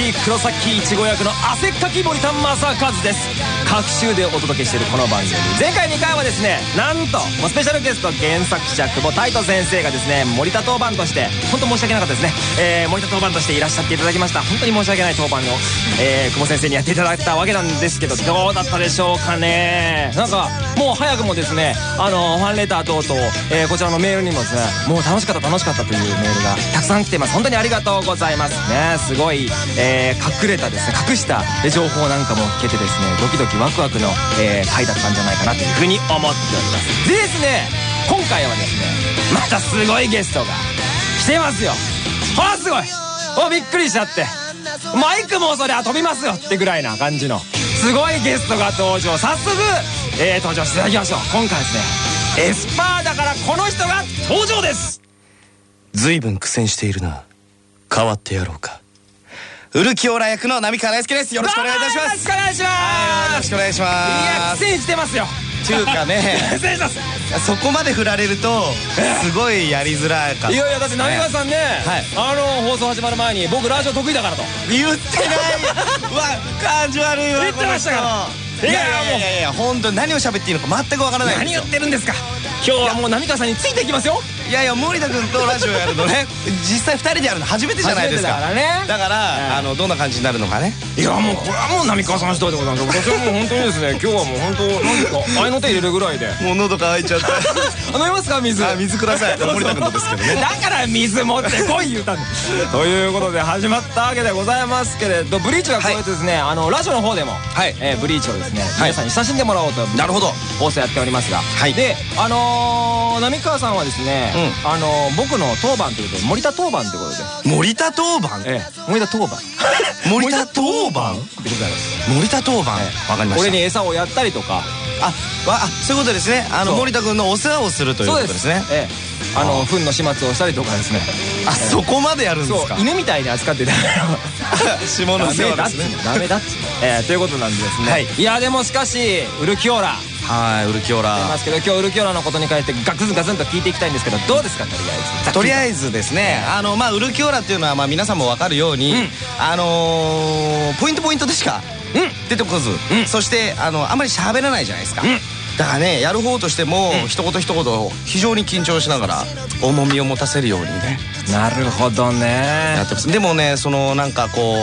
B ステー黒崎いちご役の汗っかき森田正和です。各週でお届けしているこの番組。前回2回はですねなんともうスペシャルゲスト原作者久保太斗先生がですね森田当番として本当申し訳なかったですね、えー、森田当番としていらっしゃっていただきました。本当に申し訳ない当番を、えー、久保先生にやっていただいたわけなんですけどどうだったでしょうかね。なんかもう早くもですねあのファンレター等々、えー、こちらのメールにもですねもう楽しかった楽しかったというメールがたくさん来てます。本当にありがとうございます。ねすごい、えー、隠れたですね隠した情報なんかも聞けてですねドキドキワクワクの、えー、回だったんじゃないかなというふうに思っておりますでですね今回はですねまた。すごいゲストが来てますよほらすごいおびっくりしちゃってマイクもそりゃ飛びますよってぐらいな感じのすごいゲストが登場早速、えー、登場していただきましょう今回ですねエスパーだからこの人が登場です随分苦戦しているな変わってやろうかウルキオラ役の波川大輔です。よろしくお願いいたします。よろしくお願いします。よろしくお願いします。いや苦戦してますよ。っていうかね。そこまで振られるとすごいやりづらかった。いやいやだって浪川さんね、はい。あの放送始まる前に僕ラジオ得意だからと。言ってない。う わ感じ悪いわ言ってましたから。いやいやいやいや本当何を喋っていいのか全くわからない何言ってるんですか今日はもう浪川さんについていきますよ。いやいや森田君とラジオやるのね。実際2人でやるの初めてじゃないですか。だからね。だからあのどんな感じになるのかね。いやもうこれはもう浪川さん次第でございます。私はもう本当にですね 今日はもう本当何か合いの手入れるぐらいで。もう喉乾いちゃったあ 飲みますか水？あ水ください。森田君のですけどね。だから水持ってこい言うたんだということで始まったわけでございますけれどブリーチはこうやってですねあのラジオの方でもはい。えーブリーチをですね皆さんに親しんでもらおうとなるほど。放送やっておりますが。はい。であのー浪川さんはですねあのー僕の当番ということで森田当番ということで。森田当番？ええ。森田当番。森田当番？でございます森田当番？わかりました。俺に餌をやったりとか。あわあそういうことですね。あの森田君のお世話をするということですね。ええ。あの糞の始末をしたりとかですね。あそこまでやるんですか？犬みたいに扱ってた 下のダ世話ですね。のダメだっつということなんでですね、はい。い、やでもしかしウルキオーラはいウルキオ出ラますけど今日ウルキオーラのことに関してガツンガツンと聞いていきたいんですけどどうですかとりあえず。とりあずえずですねあのまあウルキオラっていうのはまあ皆さんも分かるように、うん。あのーポイントポイントでしかうん。出てこず、うん。そしてあのあんまり喋らないじゃないですか、うん。だからねやる方としても、うん。一言一言非常に緊張しながら重みを持たせるようにね。なるほどね。やってます。でもねそのなんかこ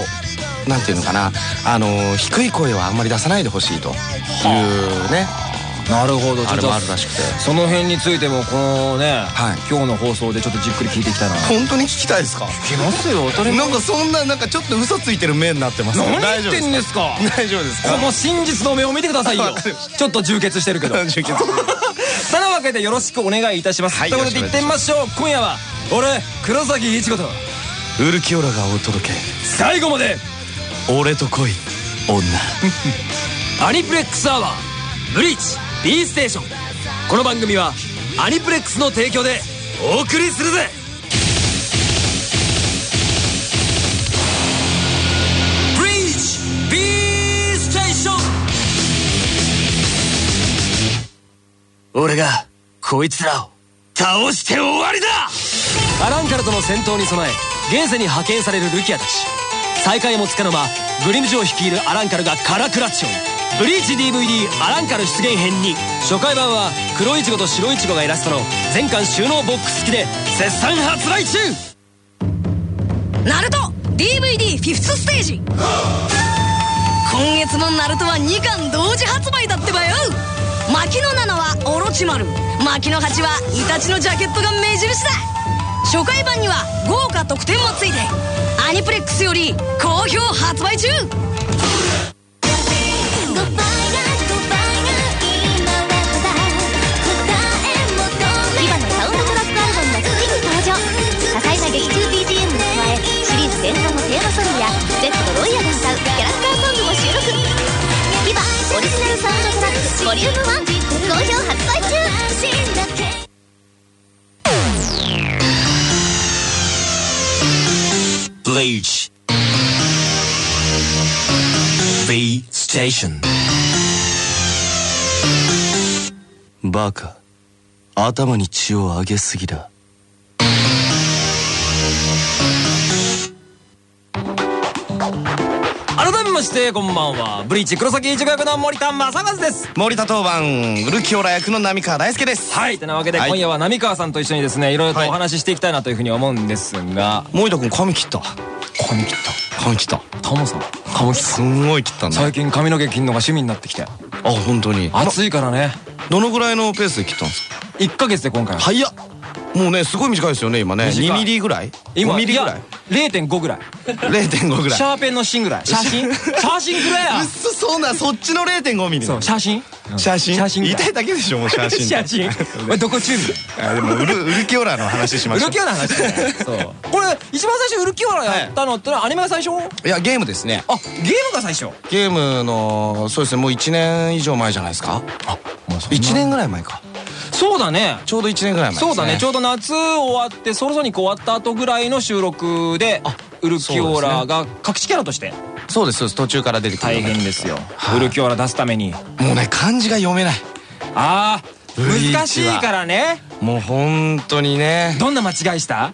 うなんていうのかなあの低い声はあんまり出さないでほしいというねなるほど。ちょっと。あるらしくて。その辺についてもこのね、はい。今日の放送でちょっとじっくり聞いていきたいな。本当に聞きたいですか？聞きますよ。当たり前なんかそんななんかちょっと嘘ついてる目になってます何大丈夫言ってんですか？大丈夫ですか？この真実の目を見てくださいよ。ちょっと充血してるけど。充血そのわけでよろしくお願いいたします、はいということで行ってみましょう。今夜は俺黒崎一護と。ウルキオラがお届け。最後まで俺と恋女。アニプレックスアワーブリーチ B ステーション。この番組はアニプレックスの提供でお送りするぜ。俺がこいつらを倒して終わりだ。アランカルとの戦闘に備え現世に派遣されるルキアたち。再会もつかの間グリムジョー率いるアランカルがカラクラッチョブリーチ DVD アランカル出現編に。初回版は黒いちごと白いちごがイラストの全巻収納ボックス付きで絶賛発売中。ナルト DVD フィフスステージ。今月のナルトは2巻同時発売だってばよ。牧野7はオロチマル。牧野8はイタチのジャケットが目印だ。初回版には豪華特典もついてアニプレックスより好評発売中。リューム1好評発売中ブリーチ B ステーションバカ頭に血を上げすぎだ。ましてこんばんは。ブリーチ黒崎一護役の森田正和です。森田当番ウルキオラ役の浪川大輔です。はい。てなわけで、はい。今夜は浪川さんと一緒にですねいろいろとお話ししていきたいなというふうに思うんですが。森田君髪切った。髪切っ髪切った。たタモさん髪切っすんごい切ったたね。最近髪の毛切るのが趣味になってきて。あ本当に。暑いからね。どのぐらいのペースで切ったんですか？1ヶ月で今回は。早っもうねすごい短いですよね今ね。短い。2ミリぐらい？今5ミリぐらい？0.5ぐらい。0.5ぐらい。シャーペンの芯ぐらい。写真？写真くれや。うっそそうなそっちの0.5ミリそう写真？写真？写真言い。たいだけでしょもう写真 写真。どこ中みたいなあでもウルウルキオラの話しましょう。ウルキオラの話そう。これ一番最初ウルキオラやったのってアニメが最初？いやゲームですね。あゲームが最初？ゲームのそうですねもう1年以上前じゃないですか？あもう1年ぐらい前かそうだね。ちょうど1年ぐらい前ね。そうだね。ちょうど夏終わってソロソニック終わった後ぐらいの収録でウルキオラが隠しキャラとして。そうですそうです。途中から出てくる大変ですよ。はい。ウルキオラ出すために。もうね漢字が読めない。あブリーチは。ー難しいからね。もう本当にね。どんな間違いした？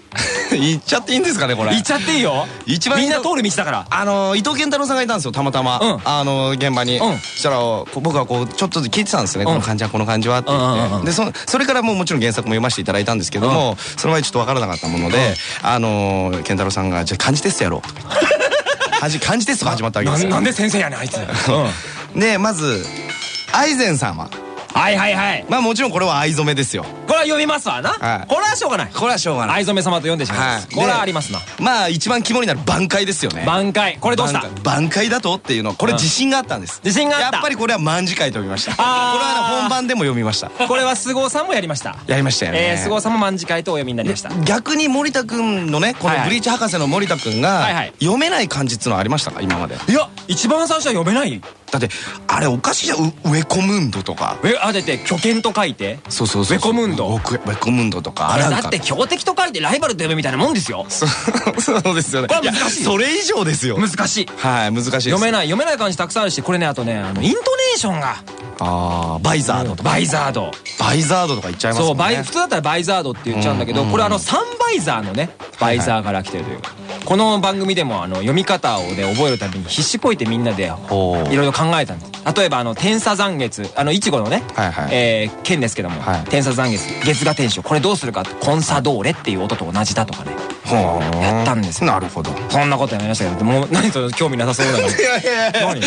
言っちゃっていいんですかねこれ。言っちゃっていいよ。一番みんな通る道だから。あの伊藤健太郎さんがいたんですよたまたま、うん。あの現場に、うん。そしたら僕はこうちょっとずつ聞いてたんですよね、この感じはこの感じはって言って、うんうんうんうん。でそそれからもうもちろん原作も読ませていただいたんですけども、その前ちょっと分からなかったもので、あの健太郎さんが「じゃあ漢字テストやろう」とはじ漢字テストが始まったわけですよ。ななんで先生やねんあいつ。うん。でまず愛禅様はいはいはい。まあもちろんこれは藍染めですよ。これは読みますわな。はい。これはしょうがない。これはしょうがない。藍染め様と読んでしまいますはい。これはありますな。まあ一番肝になる挽回ですよね。挽回。これどうした？挽回。だと？っていうのこれ自信があったんです。自信があった。やっぱりこれは卍会と読みました。これはね本番でも読みました。これは菅生さんもやりました。やりましたよね。えー菅生さんも卍会とお読みになりました。逆に森田君のねこのブリーチ博士の森田君が読めない漢字っていうのはありましたか？今まで。いや一番最初は読めないだってあれおかしいじゃん。ウウェコムンドとか。えあだって巨犬と書いて。そうそうそうウェコムンド。ウェコムンドとかあれだって強敵と書いてライバルと呼ぶみたいなもんですよ。そうそうですよね。これは難しいやそれ以上ですよ。難しい。はい難しい読めない読めない漢字たくさんあるしこれねあとねあのイントネーションが。ああバイザードとか。バイザード。バイザードとか言っちゃいますそうバイ普通だったらバイザードって言っちゃうんだけど、うんこれあのサンバイザーのねバイザーから来てるという。か、この番組でもあの読み方をね覚えるために必死こいてみんなでいろいろ考えたんです。例えばあの天差残月あのいちごのね、はいはい。えー剣ですけども、はい。天差残月月が天使これどうするかコンサドーレっていう音と同じだとかね。やったんですよ。なるほど。そんなことやりましたけどもう何と興味なさそうだからいやいやいや。何？い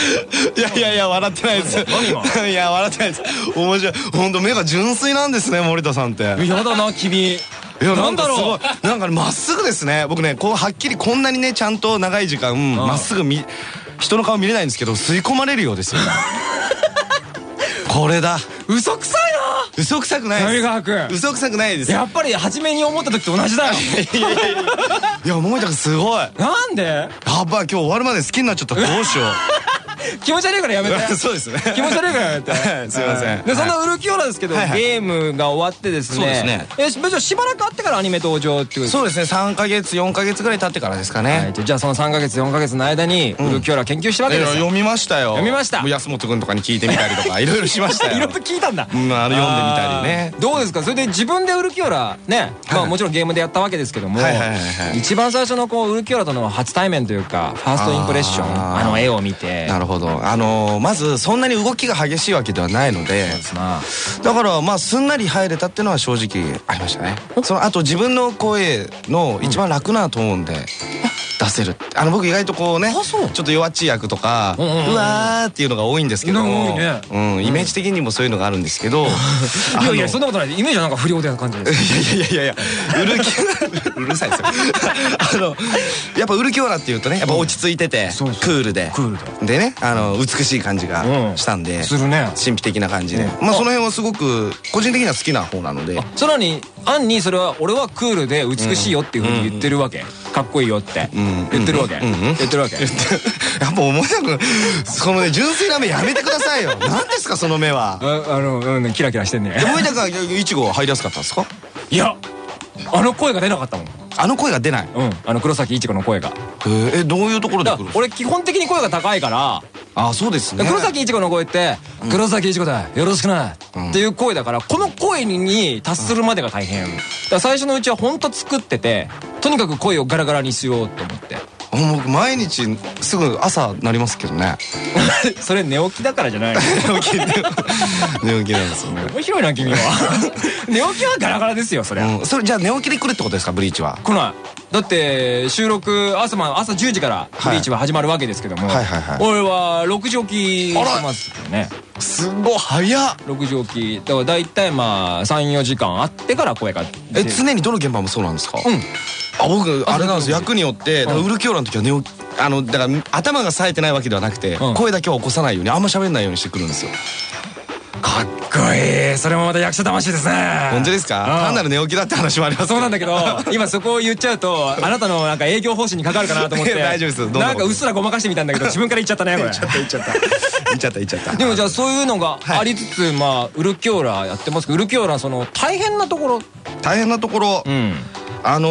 やいやいや笑ってないです。何今いや笑ってないです。面白い。本当目が純粋なんですね森田さんって。いやだな君。やなんだろう。なんかねまっすぐですね。僕ねこうはっきりこんなにねちゃんと長い時間まっすぐ見人の顔見れないんですけど吸い込まれるようですよ。これだ。嘘くさい嘘くさくないな浪川君嘘くさくないです。やっぱり初めに思った時と同じだよ。いやいやいやいや。森田君すごい。やなんで？ばい今日終わるまで好きになっちゃった。どうしよ気持ち悪いからやめて。う そうですね。気持ち悪いからやめて。すいません。でそんなウルキオラですけど、はいはい。ゲームが終わってですね。そうですね。えしじゃあしばらくあってからアニメ登場っていう。そうですね。3か月4か月ぐらい経ってからですかね、はい、じゃあその3か月4か月の間にウルキオラ研究したわけです。よ、読みましたよ。読みました。安本君とかに聞いてみたりとか いろいろしましたよ。いろいろ聞いたんだ。うんあの読んでみたりね。どうですか？それで自分でウルキオラね、まあもちろんゲームでやったわけですけども、一番最初のこうウルキオラとの初対面というかファーストインプレッションあの絵を見て。なるほどあのーまずそんなに動きが激しいわけではないのでまあだからまあすんなり入れたっていうのは正直ありましたね。そのあと自分の声の一番楽なトーンで出せる。あの僕意外とこうねちょっと弱っちい役とかうわーっていうのが多いんですけどもイメージ的にもそういうのがあるんですけど いやいやそんなことない。イメージはなんか不良的な感じです。いやいやいやいやウルキうるさいですよ。あのやっぱウルキオラっていうとねやっぱ落ち着いてて、クールで。クールで。ねあの美しい感じがうん。したんで、するね。神秘的な感じで、まあその辺はすごく個人的には好きな方なので。さらにアンにそれは俺はクールで美しいよっていうふうに言ってるわけかっこいいよって。ん。言ってるわけ。言ってるわけ。やっぱ思いたくそのね純粋な目やめてくださいよ。何ですかその目は。ああのうんキラキラしてんね思いたくはいちご入りやすかったんですか？いやあの声が出なかったもん。あの声が出ない？うん。あの黒崎いちごの声が。えどういうところで俺基本的に声が高いから。あそうですね。黒崎いちごの声って「黒崎いちごだよろしくな」っていう声だからこの声に達するまでが大変。だ最初のうちは本当作っててとにかく声をガラガラにしようと思って僕毎日すぐ朝なりますけどね。それ寝起きだからじゃないの？寝起き寝起きなんですよね。面白いな君は。寝起きはガラガラですよそりゃ、うん、それじゃあ寝起きで来るってことですかブリーチは？来ないだって収録朝ま朝10時からブリーチは始まるわけですけども、はいはいはい。俺は6時起きしてますけどね。すごい早っ。6時起き。だから大体まあ34時間あってから声がえ常にどの現場もそうなんですか？うん。あ僕あれなんですうん役によってウルキオラの時は寝起きあのだから頭が冴えてないわけではなくてうん。声だけは起こさないようにあんま喋んないようにしてくるんですよかっこいい。それもまた役者魂ですね。本当ですか？うん。単なる寝起きだって話もありますそうなんだけど今そこを言っちゃうとあなたのなんか営業方針にかかるかなと思って。大丈夫ですなんかうっすらごまかしてみたんだけど自分から言っちゃったねこれ。言っちゃった言っちゃった。言っちゃった。言っちゃった でもじゃあそういうのがはい。ありつつ、まあウルキオラやってますけどウルキオラその大変なところ。大変なところ。うんあの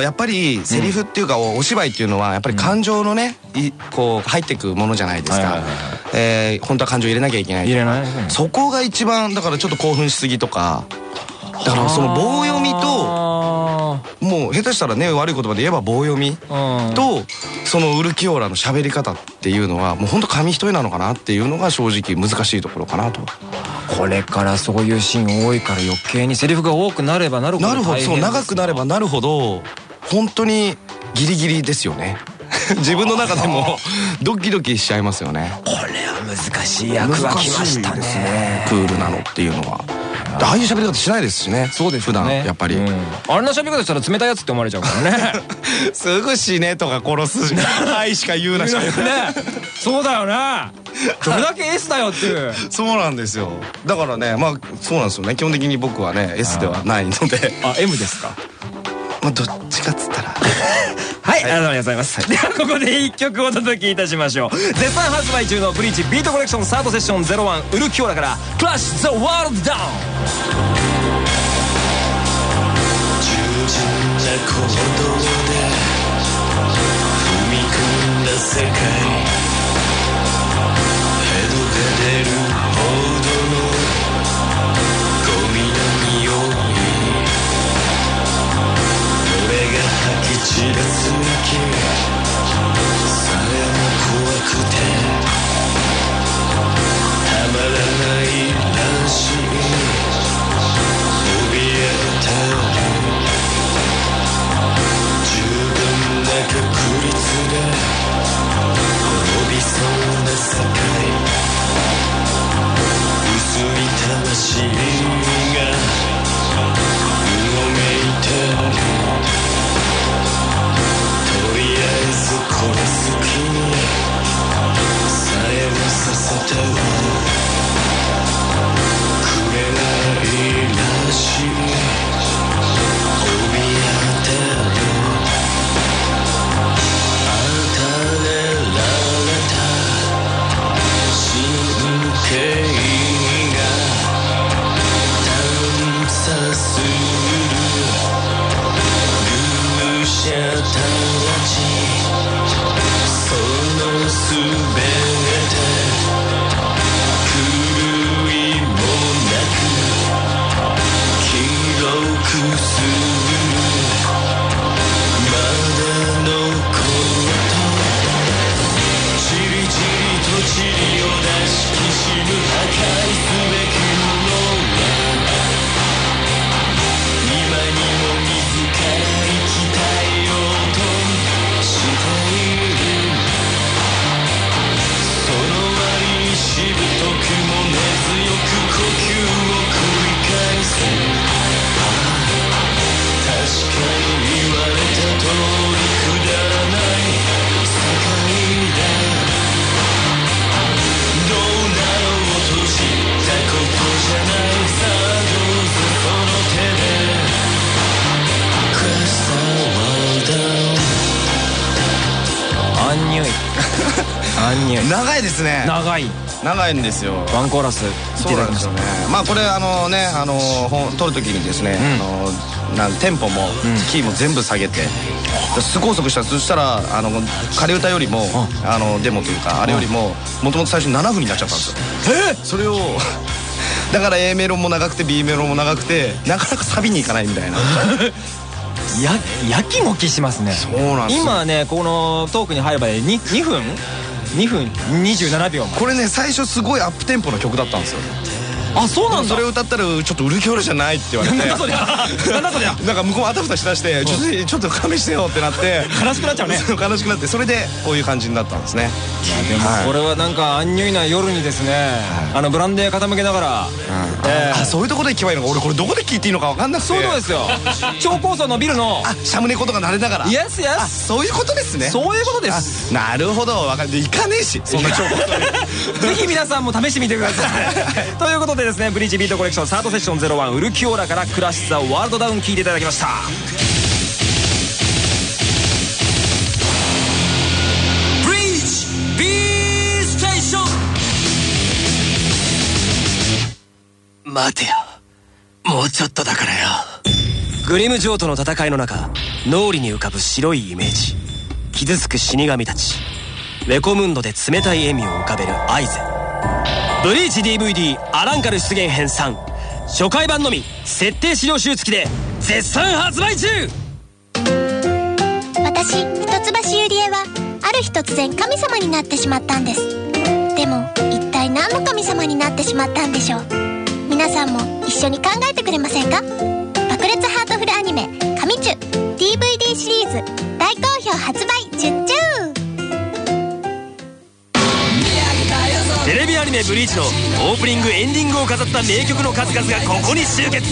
ーやっぱりセリフっていうかおお芝居っていうのはやっぱり感情のねいこう入ってくものじゃないですか。はえー本当は感情入れなきゃいけない。入れないそこが一番だからちょっと興奮しすぎとかだからその棒読みとともう下手したらね悪い言葉で言えば棒読みうん。とそのウルキオラの喋り方っていうのはもう本当紙一重なのかなっていうのが正直難しいところかなとこれからそういうシーン多いから余計にセリフが多くなればなるほどなるほどそう長くなればなるほど本当にギリギリですよね。自分の中でもドキドキしちゃいますよね。これは難しい役が来ました難しいですねクールなのっていうのはああいう喋り方しないですしね。そうですね。段やっぱり、うん。あんな喋り方したら冷たいやつって思われちゃうからね。すぐ死ねとか殺す。はいしか言うなし。かね。そうだよね どれだけ S だよっていう。そうなんですよ。だからねまあそうなんですよね。基本的に僕はね S ではないので。あ M ですか？まあどっちかっつったら。はい、ありがとうございます。ではここで一曲お届けいたしましょう。絶賛発売中のブリーチビートコレクションサードセッション01ウルキオラからクラッシュザワールドダウン長い。長いんですよ。ワンコーラス。そうなんですよね。まあこれあのねあの本撮る時にですね、あのなんテンポも、キーも全部下げてす高速したらそしたらあの仮歌よりも、あのデモというかあれよりももともと最初に7分になっちゃったんですよ。え？それを だから A メロも長くて B メロも長くてなかなかサビに行かないみたいな。ややきもきしますね。そうなんですよ。今ねこのトークに入るまで 2, 2分？2分27秒。これね最初すごいアップテンポの曲だったんですよ。あそうなんだ。それを歌ったらちょっとウルキョールじゃないって言われて。なんだそりゃ。なんだそりゃ。なんか向こうもあたふたしだしてちょっとちょっと勘弁してよってなって。悲しくなっちゃうね。悲しくなってそれでこういう感じになったんですね。でもこれはなんかアンニュイな夜にですね。あのブランデー傾けながら。えーあそういうところで聞けばいいのか。俺これどこで聞いていいのか分かんなくて。そういうことですよ。超高層のビルの。あシャムネコとか慣れながら。イエスイエあスそういうことですね。そういうことです。あなるほど。分かる。行かねえし。そんな情報 ぜひ皆さんも試してみてください。ということでですねブリーチビートコレクションサードセッション01ウルキオーラからクラッシュザワールドダウン聴いていただきました。待てよ。もうちょっとだからよ。グリムジョーとの戦いの中脳裏に浮かぶ白いイメージ。傷つく死神たち。レコムンドで冷たい笑みを浮かべるアイゼン。ブリーチ DVD アランカル出現編3初回版のみ設定資料集付きで絶賛発売中。私一橋ゆりえはある日突然神様になってしまったんです。でも一体何の神様になってしまったんでしょう？皆さんも一緒に考えてくれませんか？爆裂ハートフルアニメ「神チュ」DVD シリーズ大好評発売中中メ「ブリーチ」のオープニングエンディングを飾った名曲の数々がここに集結。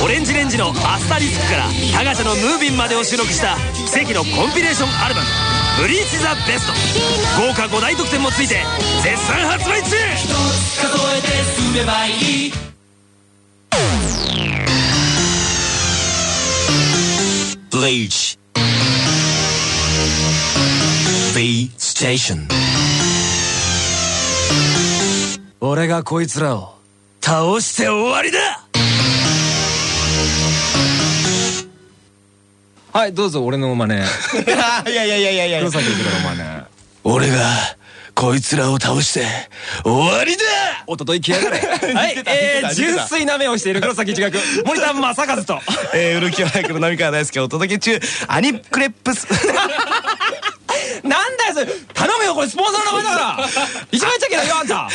オレンジレンジの「アスタリスク」からタガシャの「ムービン」までを収録した奇跡のコンピレーションアルバム「ブリーチ・ザ・ベスト」豪華5大特典もついて絶賛発売中。ブリーチ B ステーション俺がこいつらを倒して終わりだ。はいどうぞ俺の真似。いやいやいやいやいや。黒崎一護の真似。俺がこいつらを倒して終わりだ。おととい来やがれはいえー、純粋な目をしている黒崎一護役。森田正和と。えー、ウルキオラ役の浪川大輔をお届け中。アニクレップスなんだよそれ。頼むよこれスポンサーの名前だから。一番言っちゃいけないよあんた。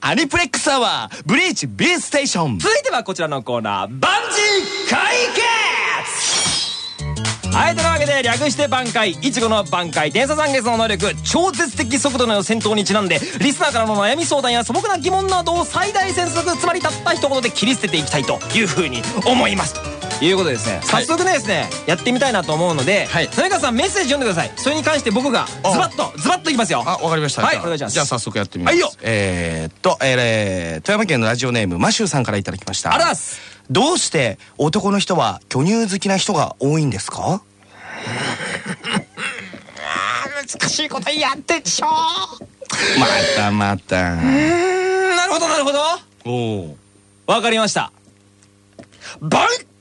アニプレックスアワーブリーチ B ステーション。続いてはこちらのコーナー。バンジー解決。はいというわけで略して挽回。いちごの挽回天差残月の能力超絶的速度の戦闘にちなんでリスナーからの悩み相談や素朴な疑問などを最大戦速つまりたった一言で切り捨てていきたいというふうに思います。ということでですね早速ねですねやってみたいなと思うのではい。田中さんメッセージ読んでください。それに関して僕がズバッとズバッといきますよ。あ、わかりました。じゃあはいお願いします。じゃあ早速やってみます。はいよ。えーっと、えー、富山県のラジオネームマシューさんからいただきました。あらっす。どうして男の人は巨乳好きな人が多いんですか？難しいことやってちょまたまた。うんなるほどなるほど。おお。わかりました。挽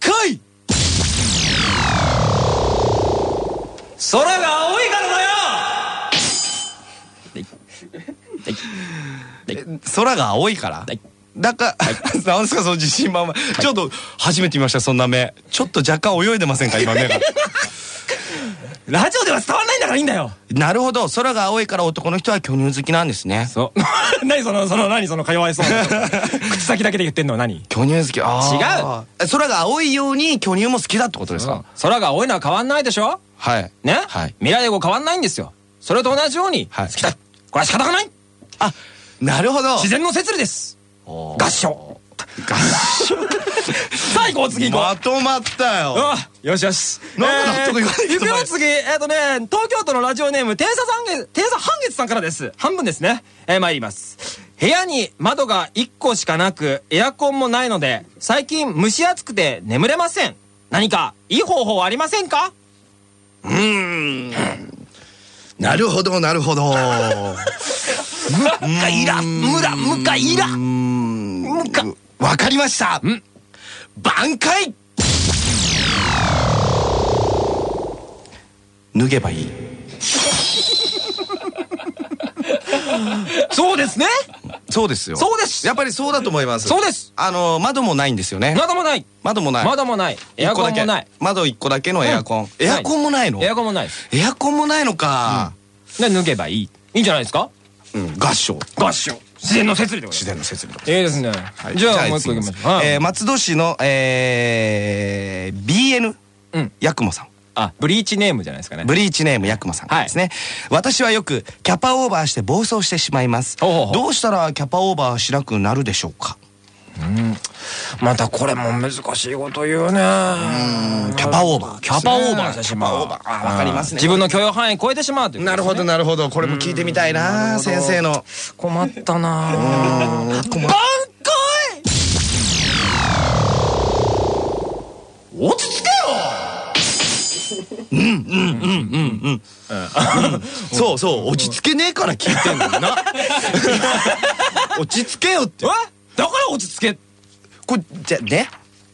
回空が青いからだよ空が青いから？はいだから、なんですかその自信満々。ちょっと、初めて見ました、そんな目。ちょっと若干泳いでませんか今目が。ラジオでは伝わんないんだからいいんだよなるほど。空が青いから男の人は巨乳好きなんですね。そう 何そのその何そのか弱いそうな 口先だけで言ってんのは何？巨乳好き。ああ。違う。空が青いように巨乳も好きだってことですか？空が青いのは変わんないでしょ？はい。ね、はい。未来英語変わんないんですよそれと同じようにはい好きだ、これは仕方がないあ、なるほど。自然の摂理です合唱さあ行こう次まとまったよ。あよしよし。なんか納得いかないけ次。えっ、とね、東京都のラジオネーム、天差三月、天差半月さんからです。半分ですね。えー、参ります。部屋に窓が1個しかなく、エアコンもないので、最近蒸し暑くて眠れません。何か、いい方法ありませんか？なるほど、なるほど。むかいら、むら、むかいら。むか。わかりました。挽回。脱げばいい。そうですね。そうですよ。そうです。やっぱりそうだと思います。そうです。あの窓もないんですよね。窓もない。窓もない。窓もない。エアコンもない。窓1個だけのエアコン、うんエアコンもないの？エアコンもないエアコンもないのか、で抜けばいい。いいんじゃないですか？うん、合唱。合唱自然の摂理でござい自然の設備ますいいですね。じゃあもう一個いきましょうはい。えー松戸市の、えー、BN うん。ヤクモさん。あブリーチネームじゃないですかね。ブリーチネームヤクモさんですね、私はよくキャパオーバーして暴走してしまいます。ほうほうほう。どうしたらキャパオーバーしなくなるでしょうか？またこれも難しいこと言うね。キャパオーバー。キャパオーバー。してしまうキャパオーバー。あわかりますね。自分の許容範囲超えてしまうなるほどなるほど。これも聞いてみたいな先生の。困ったな。困っ落ち着けそうそう落ち着けねえから聞いてんのにな。落ち着けよってだから落ち着け。これじゃね。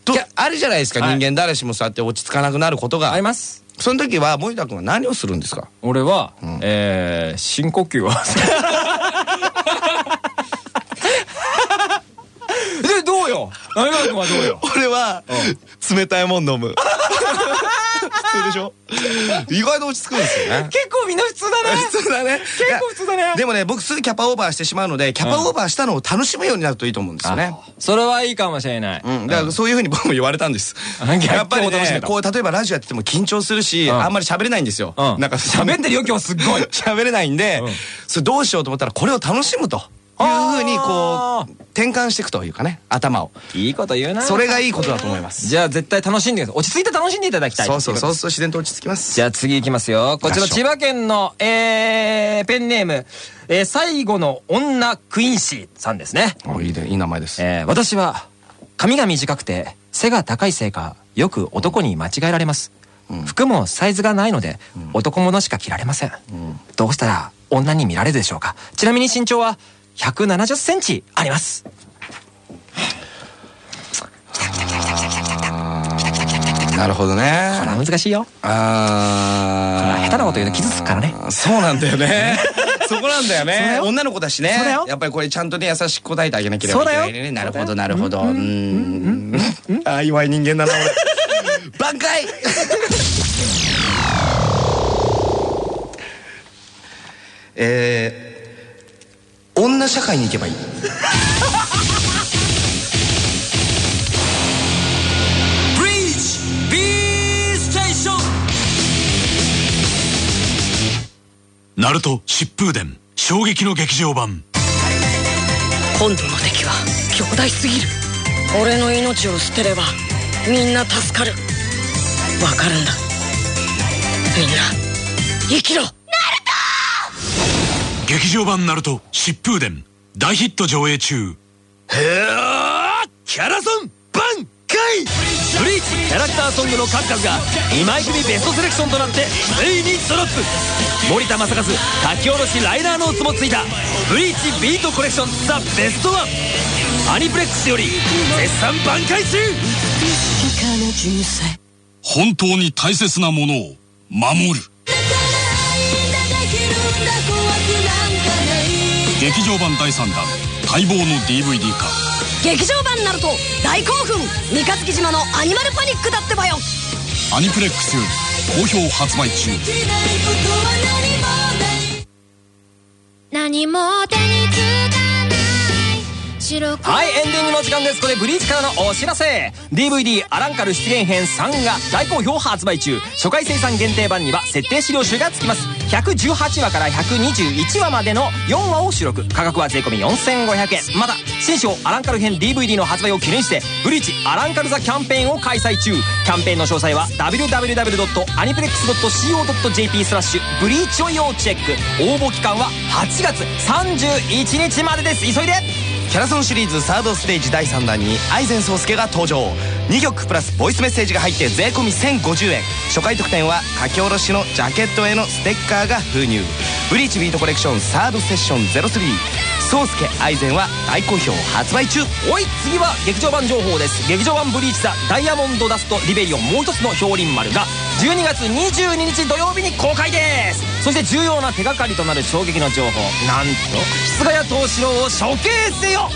とあるじゃないですか、はい。人間誰しもそうやって落ち着かなくなることが。あります。その時は森田君は何をするんですか？俺は、えー、深呼吸を。でどうよ？浪川君はどうよ？俺は冷たいもん飲む 普通でしょ？意外と落ち着くんですよね。結構みんな普通だね。普通だね。結構普通だね。でもね僕すぐキャパオーバーしてしまうのでキャパオーバーしたのを楽しむようになるといいと思うんですよね。それはいいかもしれない、うん、だからそういうふうに 僕も言われたんです。やっぱりねこう例えばラジオやってても緊張するし、ん。あんまり喋れないんですよ、うん。なんか喋ってるよ今日すっごい。喋れないんで、うん。それどうしようと思ったらこれを楽しむとふうにこあう転換していくというかね頭を。いいこと言うな。それがいいことだと思います。じゃあ絶対楽しんで落ち着いて楽しんでいただきたい。そうそうそううそう自然と落ち着きます。じゃあ次いきますよ。こちら千葉県の、えー、ペンネーム、えー、最後の女クインシーさんですね。おいいね。いい名前です、えー私は髪が短くて背が高いせいかよく男に間違えられます、服もサイズがないので、男物しか着られません、どうしたら女に見られるでしょうか。ちなみに身長は1 7 0センチあります。なるほどね。これは難しいよ。あー下手なこと言うと傷つくからね。そうなんだよね。そこなんだよね。よ。女の子だしね。やっぱりこれちゃんとね優しく答えてあげなければいけないねなるほどなるほど。うーん。あー弱い人間だな俺。挽回。えー、女社会に行けばいい。ブリーチ B ステーションナルト疾風伝衝撃の劇場版。今度の敵は強大すぎる。俺の命を捨てればみんな助かる。わかるんだ。みんな生きろ劇場版ナルト疾風伝。大ヒット上映中。へーキャラソン挽回!ブリーチキャラクターソングの数々が2枚組ベストセレクションとなってついにドロップ森田正和書き下ろしライナーノーツもついた。ブリーチビートコレクションザ・ベストワン。アニプレックスより絶賛挽回中。本当に大切なものを守る劇場版第3弾待望の DVD 化。劇場版ナルト大興奮。三日月島のアニマルパニックだってばよ。アニプレックスより好評発売中。何も手につかはいエンディングの時間です。これブリーチからのお知らせ。DVD アランカル出現編3が大好評発売中。初回生産限定版には設定資料集がつきます。118話から121話までの4話を収録。価格は税込4500円。また新章アランカル編 DVD の発売を記念してブリーチアランカルザキャンペーンを開催中。キャンペーンの詳細は www.aniplex.co.jp スラッシュブリーチを要チェック。応募期間は8月31日までです。急いで。キャラソンシリーズサードステージ第3弾に愛禅宗介が登場。2曲プラスボイスメッセージが入って税込1050円。初回特典は書き下ろしのジャケットへのステッカーが封入。ブリーチビートコレクションサードセッション03宗介愛禅は大好評発売中。おい次は劇場版情報です。劇場版ブリーチザダイヤモンドダストリベリオン。もう一つの氷林丸が12月22日土曜日に公開です。そして重要な手がかりとなる衝撃の情報。なんと室ヶ谷藤四郎を処刑せよ。わ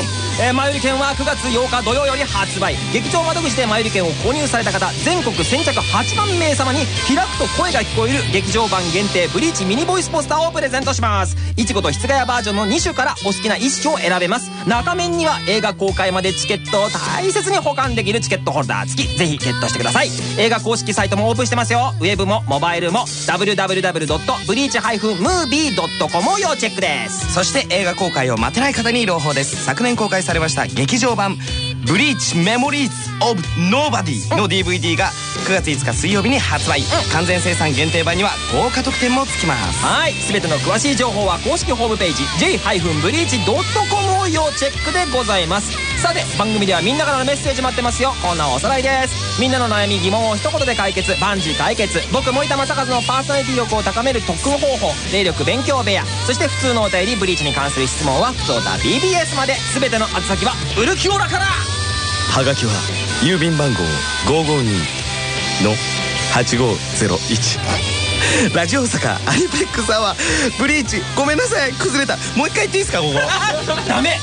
ーいえー前売り券は9月8日土曜より発売劇場窓口で前売り券を購入された方全国先着8万名様に開くと声が聞こえる劇場版限定ブリーチミニボイスポスターをプレゼントします。いちごと室ヶ谷バージョンの2種からお好きな1種を選べます。中面には映画公開までチケットを大切に保管できるチケットホルダー付き。ぜひゲットしてください。映画公式サイトもオープンしてますよ。ウェブもモバイルも www.breach-movie.com をチェックです。そして映画公開を待てない方に朗報です。昨年公開されました劇場版「ブリーチメモリーズ・オブ・ノーバディ」の DVD が9月5日水曜日に発売。完全生産限定版には豪華特典もつきますはい全ての詳しい情報は公式ホームページ j-breach.com 要チェックでございます。さて番組ではみんなからのメッセージ待ってますよ。こんなおさらいです。みんなの悩み疑問を一言で解決。万事解決。僕森田正和のパーソナリティ力を高める特訓方法。霊力勉強部屋。そして普通のお便りブリーチに関する質問は普通歌 BBS まで。全ての宛先はウルキオラから。はがきは郵便番号552の8501 ラジオ大阪アニプレックスアワー。ブリーチごめんなさい。崩れた。もう一回言っていいですかここ。ダメ。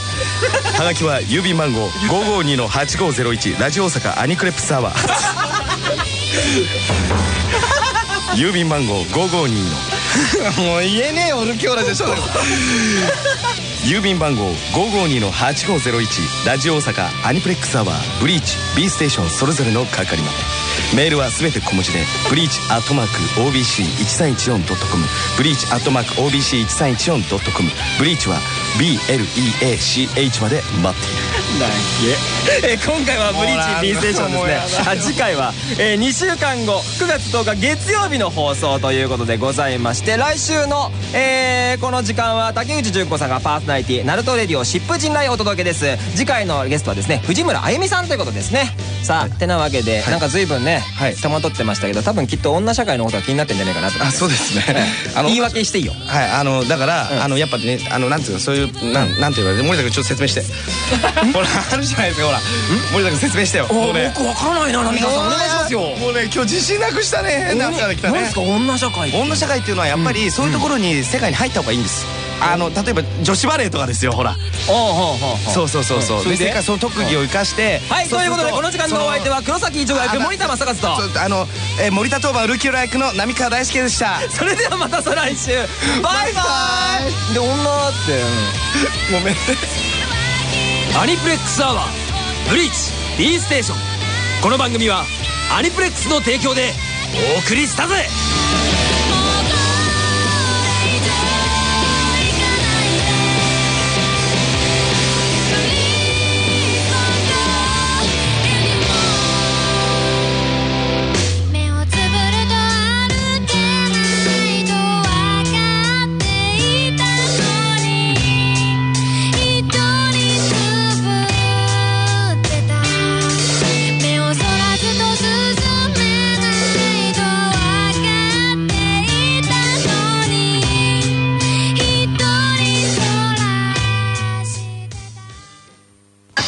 はがきは郵便番号552の8501ラジオ大阪アニクレップスアワー。郵便番号552の。もう言えねえよルキオラでしょ郵便番号552の8501ラジオ大阪アニプレックスアワーブリーチ B ステーションそれぞれの係まで。メールはすべて小文字でブリーチアットマーク OBC1314.com ブリーチアットマーク OBC1314.com ブリーチは BLEACH まで待っている。えー今回はブリーチ B ステーションですね。あ次回は、え2週間後9月10日月曜日の放送ということでございまして来週の、えーこの時間は竹内純子さんがパーソナリティナルトレディオ疾風陣雷お届けです。次回のゲストはですね藤村あゆみさんということですね。さあ、てなわけで、なんか随分ね、はい。戸惑ってましたけど多分きっと女社会のことが気になってんじゃないかなと。あそうですね。あの言い訳していいよ。はいあのだから、うん。あのやっぱねあのなんていうのそういうなんなんて言われて森田君ちょっと説明して ほらあるじゃないですかほら。森田君説明してよ。もうね僕わからないな浪川さん。お願いしますよ。もうね今日自信なくしたね。何ですか女社会女社会っていうのはやっぱりそういうところに世界に入った方がいいんです。あの例えば女子バレーとかですよほら。そうそうそうそう。それで？で世界その特技を生かしてはいということでこの時間のお相手はそ黒崎一護役あ森田正和と。あのえー森田当番ウルキュラ役の浪川大輔でした。それではまた再来週。バイバイ。で女ってごめんねアニプレックスアワーブリーチ B ステーション。この番組はアニプレックスの提供でお送りしたぜ。